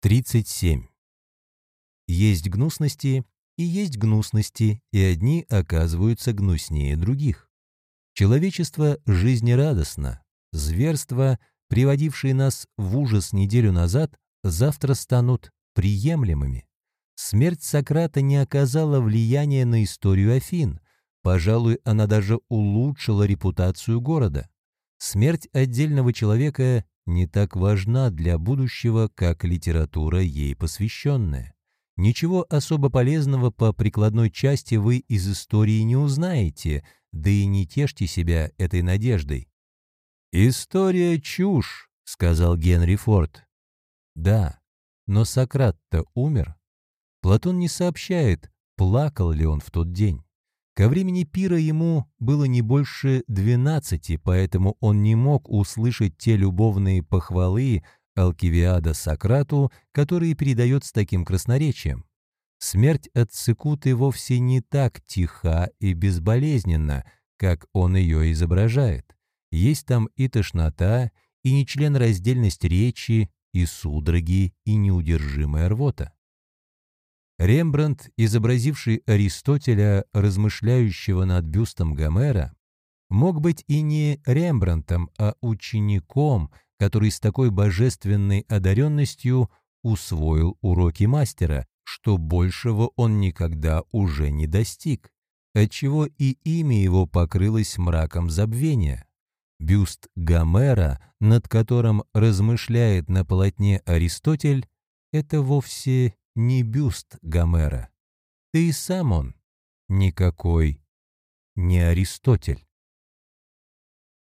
37. Есть гнусности и есть гнусности, и одни оказываются гнуснее других. Человечество жизнерадостно. Зверства, приводившие нас в ужас неделю назад, завтра станут приемлемыми. Смерть Сократа не оказала влияния на историю Афин. Пожалуй, она даже улучшила репутацию города. Смерть отдельного человека не так важна для будущего, как литература ей посвященная. Ничего особо полезного по прикладной части вы из истории не узнаете, да и не тешьте себя этой надеждой. «История — чушь», — сказал Генри Форд. Да, но Сократ-то умер. Платон не сообщает, плакал ли он в тот день. Ко времени пира ему было не больше двенадцати, поэтому он не мог услышать те любовные похвалы Алкивиада Сократу, которые передает с таким красноречием. Смерть от Цикуты вовсе не так тиха и безболезненна, как он ее изображает. Есть там и тошнота, и нечленораздельность речи, и судороги, и неудержимая рвота. Рембрандт, изобразивший Аристотеля, размышляющего над бюстом Гомера, мог быть и не Рембрандтом, а учеником, который с такой божественной одаренностью усвоил уроки мастера, что большего он никогда уже не достиг, отчего и имя его покрылось мраком забвения. Бюст Гомера, над которым размышляет на полотне Аристотель, это вовсе не бюст Гомера. Ты и сам он никакой не Аристотель.